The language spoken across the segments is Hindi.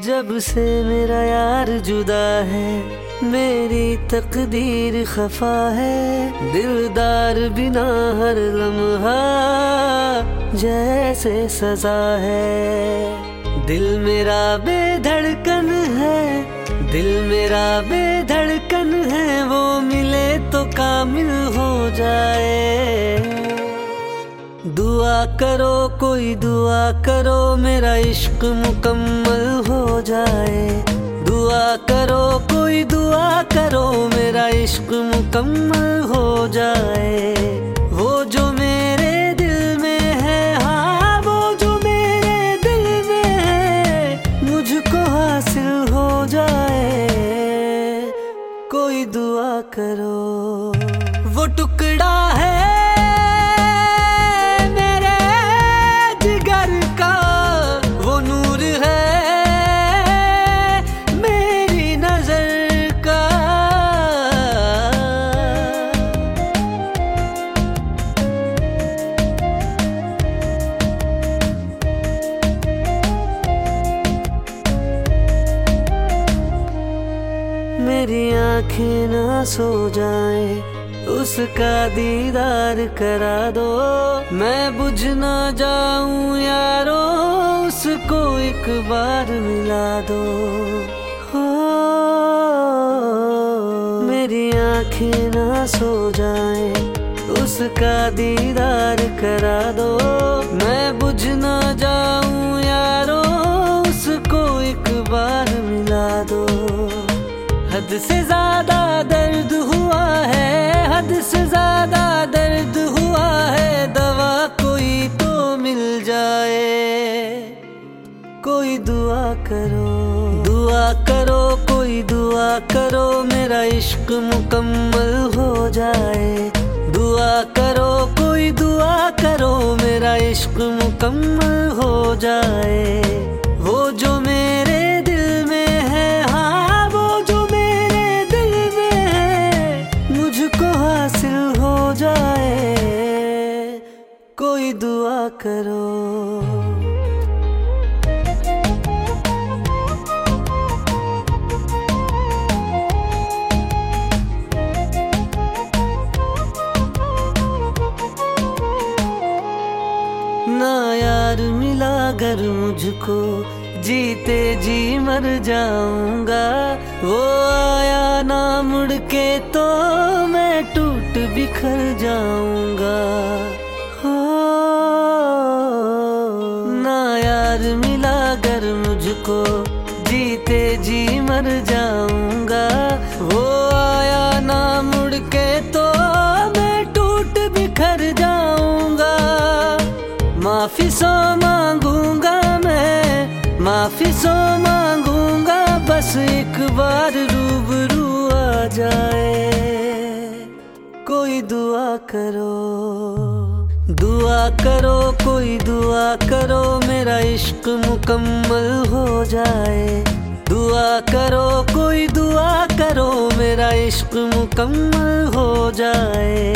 जब से मेरा यार जुदा है, मेरी तकदीर खफा है। दिलदार बिना हर लम्हा जैसे सजा है। दिल मेरा बेधड़कन है, दिल मेरा बेधड़कन है, वो मिले तो कामिल हो जाए। दुआ करो, कोई दुआ करो, मेरा इश्क मुकम्मल हो जाए। दुआ करो, कोई दुआ करो, मेरा इश्क मुकम्मल हो जाए। वो जो मेरे दिल में है हाँ वो जो मेरे दिल में है, मुझको हासिल हो जाए। कोई दुआ करो। मेरी आँखें ना सो जाए, उसका दीदार करा दो। मैं बुझ ना जाऊँ यारो, उसको एक बार मिला दो। हो मेरी आँखें ना सो जाए, उसका दीदार करा दो। मैं बुझ ना जाऊँ यारो, उसको एक बार मिला दो। हद से ज़्यादा दर्द हुआ है, हद से ज़्यादा दर्द हुआ है, दवा कोई तो मिल जाए। कोई दुआ करो दुआ करो, कोई दुआ करो, मेरा इश्क मुकम्मल हो जाए। दुआ करो, कोई दुआ करो, मेरा इश्क मुकम्मल हो जाए। वो जो मेरे करो। ना यार मिला अगर मुझको, जीते जी मर जाऊँगा। वो आया ना मुड़ के तो मैं टूट बिखर जाऊँगा। यार मिला अगर मुझको, जीते जी मर जाऊँगा। वो आया ना मुड़ के तो मैं टूट बिखर जाऊँगा। माफ़ी सो मांगूँगा मैं, माफ़ी सो मांगूँगा, बस एक बार रूबरू आ जाए। कोई दुआ करो दुआ करो, कोई दुआ करो। मुकम्मल हो जाए। दुआ करो, कोई दुआ करो, मेरा इश्क मुकम्मल हो जाए।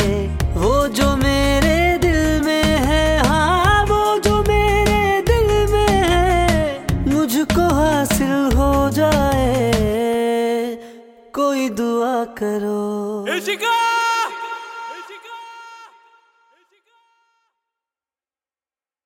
वो जो मेरे दिल में है हाँ वो जो मेरे दिल में है, मुझको हासिल हो जाए। कोई दुआ करो। इश्क़